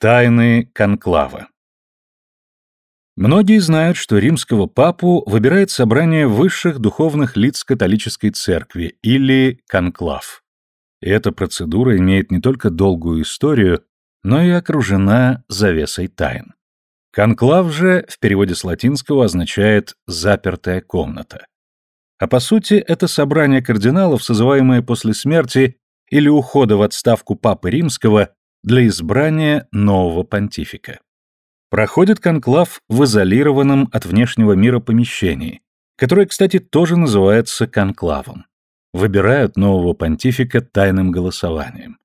Тайны конклава Многие знают, что римского папу выбирает собрание высших духовных лиц католической церкви, или конклав. И эта процедура имеет не только долгую историю, но и окружена завесой тайн. Конклав же в переводе с латинского означает «запертая комната». А по сути, это собрание кардиналов, созываемое после смерти или ухода в отставку Папы Римского для избрания нового понтифика. Проходит конклав в изолированном от внешнего мира помещении, которое, кстати, тоже называется конклавом. Выбирают нового понтифика тайным голосованием.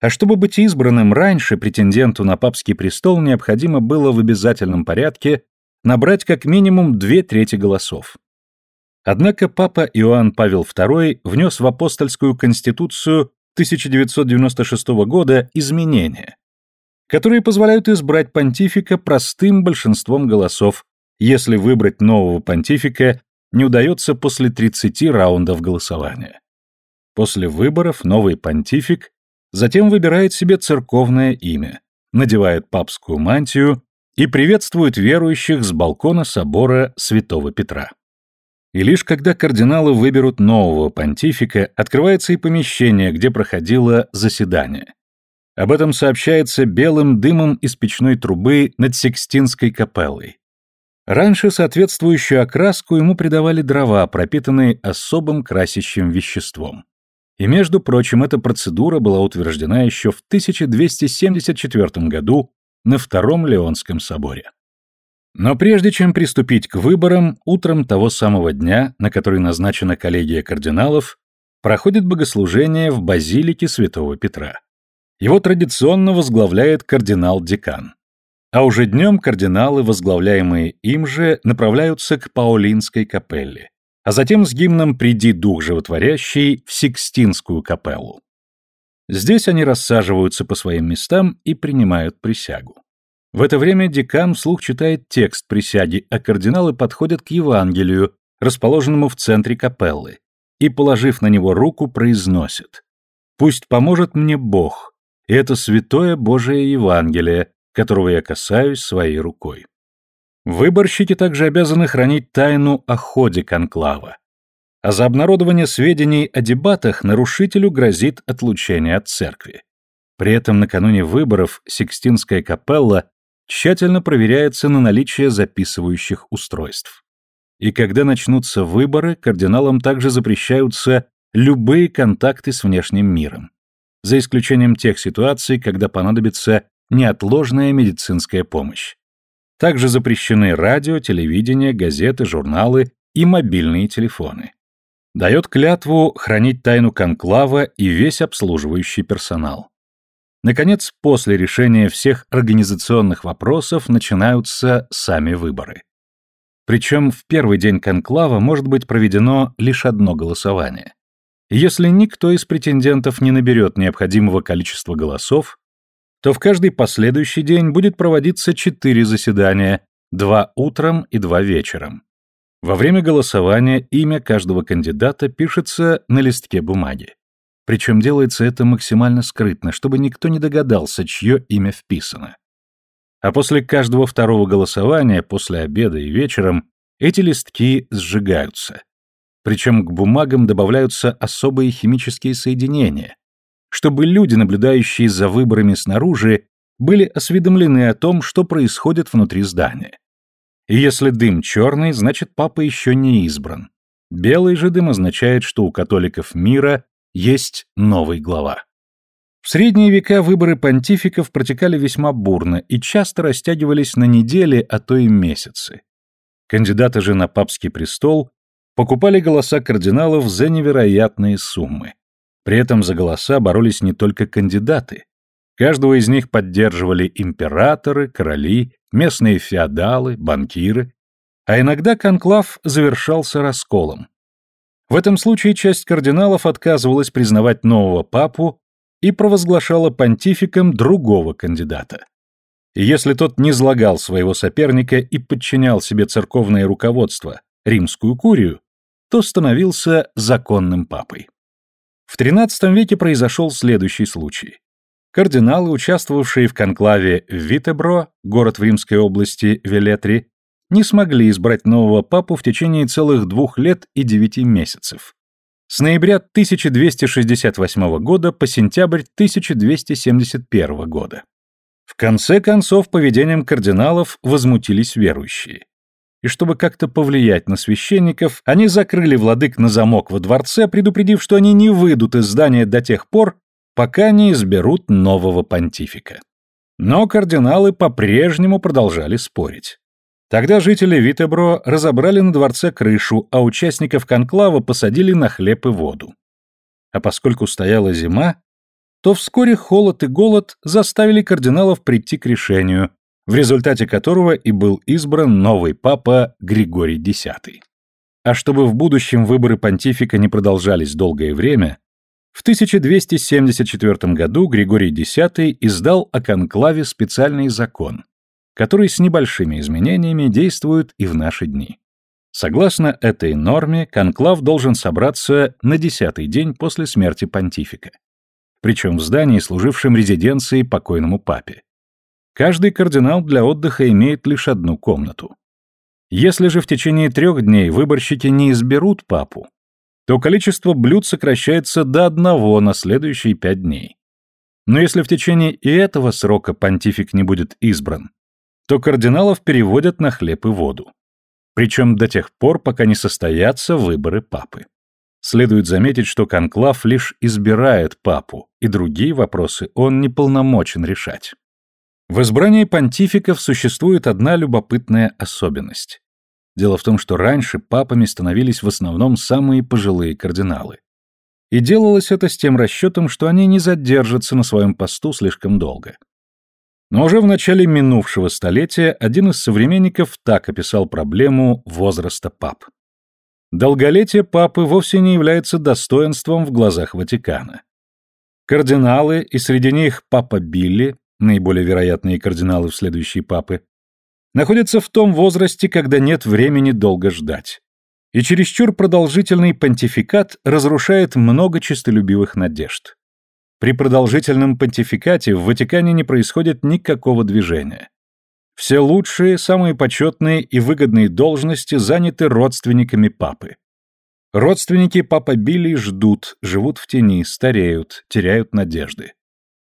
А чтобы быть избранным раньше, претенденту на папский престол необходимо было в обязательном порядке набрать как минимум две трети голосов. Однако папа Иоанн Павел II внес в апостольскую конституцию 1996 года изменения, которые позволяют избрать понтифика простым большинством голосов, если выбрать нового понтифика не удается после 30 раундов голосования. После выборов новый понтифик затем выбирает себе церковное имя, надевает папскую мантию и приветствует верующих с балкона собора Святого Петра. И лишь когда кардиналы выберут нового понтифика, открывается и помещение, где проходило заседание. Об этом сообщается белым дымом из печной трубы над Сикстинской капеллой. Раньше соответствующую окраску ему придавали дрова, пропитанные особым красящим веществом. И, между прочим, эта процедура была утверждена еще в 1274 году на Втором Леонском соборе. Но прежде чем приступить к выборам, утром того самого дня, на который назначена коллегия кардиналов, проходит богослужение в базилике Святого Петра. Его традиционно возглавляет кардинал-декан. А уже днем кардиналы, возглавляемые им же, направляются к Паулинской капелле, а затем с гимном «Приди, Дух Животворящий» в Сикстинскую капеллу. Здесь они рассаживаются по своим местам и принимают присягу. В это время декан вслух читает текст присяги, а кардиналы подходят к Евангелию, расположенному в центре капеллы, и, положив на него руку, произносят «Пусть поможет мне Бог, и это святое Божие Евангелие, которого я касаюсь своей рукой». Выборщики также обязаны хранить тайну о ходе конклава, а за обнародование сведений о дебатах нарушителю грозит отлучение от церкви. При этом накануне выборов Сикстинская капелла тщательно проверяется на наличие записывающих устройств. И когда начнутся выборы, кардиналам также запрещаются любые контакты с внешним миром, за исключением тех ситуаций, когда понадобится неотложная медицинская помощь. Также запрещены радио, телевидение, газеты, журналы и мобильные телефоны. Дает клятву хранить тайну конклава и весь обслуживающий персонал. Наконец, после решения всех организационных вопросов начинаются сами выборы. Причем в первый день конклава может быть проведено лишь одно голосование. Если никто из претендентов не наберет необходимого количества голосов, то в каждый последующий день будет проводиться четыре заседания, два утром и два вечером. Во время голосования имя каждого кандидата пишется на листке бумаги. Причем делается это максимально скрытно, чтобы никто не догадался, чье имя вписано. А после каждого второго голосования, после обеда и вечером, эти листки сжигаются. Причем к бумагам добавляются особые химические соединения, чтобы люди, наблюдающие за выборами снаружи, были осведомлены о том, что происходит внутри здания. И если дым черный, значит папа еще не избран. Белый же дым означает, что у католиков мира есть новый глава. В средние века выборы понтификов протекали весьма бурно и часто растягивались на недели, а то и месяцы. Кандидаты же на папский престол покупали голоса кардиналов за невероятные суммы. При этом за голоса боролись не только кандидаты. Каждого из них поддерживали императоры, короли, местные феодалы, банкиры, а иногда конклав завершался расколом. В этом случае часть кардиналов отказывалась признавать нового папу и провозглашала понтификом другого кандидата. И если тот не излагал своего соперника и подчинял себе церковное руководство, римскую курию, то становился законным папой. В XIII веке произошел следующий случай. Кардиналы, участвовавшие в конклаве в Витебро, город в Римской области Велетри, не смогли избрать нового папу в течение целых двух лет и девяти месяцев. С ноября 1268 года по сентябрь 1271 года. В конце концов, поведением кардиналов возмутились верующие. И чтобы как-то повлиять на священников, они закрыли владык на замок во дворце, предупредив, что они не выйдут из здания до тех пор, пока не изберут нового понтифика. Но кардиналы по-прежнему продолжали спорить. Тогда жители Витебро разобрали на дворце крышу, а участников конклава посадили на хлеб и воду. А поскольку стояла зима, то вскоре холод и голод заставили кардиналов прийти к решению, в результате которого и был избран новый папа Григорий X. А чтобы в будущем выборы понтифика не продолжались долгое время, в 1274 году Григорий X издал о конклаве специальный закон, который с небольшими изменениями действует и в наши дни. Согласно этой норме, конклав должен собраться на десятый день после смерти понтифика. Причем в здании, служившем резиденцией покойному папе. Каждый кардинал для отдыха имеет лишь одну комнату. Если же в течение трех дней выборщики не изберут папу, то количество блюд сокращается до одного на следующие пять дней. Но если в течение и этого срока понтифик не будет избран, то кардиналов переводят на хлеб и воду. Причем до тех пор, пока не состоятся выборы папы. Следует заметить, что конклав лишь избирает папу, и другие вопросы он не полномочен решать. В избрании понтификов существует одна любопытная особенность. Дело в том, что раньше папами становились в основном самые пожилые кардиналы. И делалось это с тем расчетом, что они не задержатся на своем посту слишком долго. Но уже в начале минувшего столетия один из современников так описал проблему возраста пап. Долголетие папы вовсе не является достоинством в глазах Ватикана. Кардиналы, и среди них папа Билли, наиболее вероятные кардиналы в следующие папы, находятся в том возрасте, когда нет времени долго ждать. И чересчур продолжительный понтификат разрушает много честолюбивых надежд. При продолжительном понтификате в Ватикане не происходит никакого движения. Все лучшие, самые почетные и выгодные должности заняты родственниками папы. Родственники папа Билли ждут, живут в тени, стареют, теряют надежды.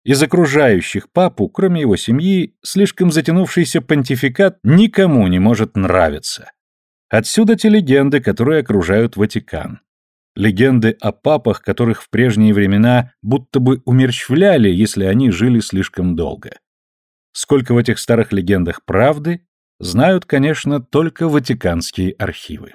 Из окружающих папу, кроме его семьи, слишком затянувшийся понтификат никому не может нравиться. Отсюда те легенды, которые окружают Ватикан. Легенды о папах, которых в прежние времена будто бы умерщвляли, если они жили слишком долго. Сколько в этих старых легендах правды, знают, конечно, только ватиканские архивы.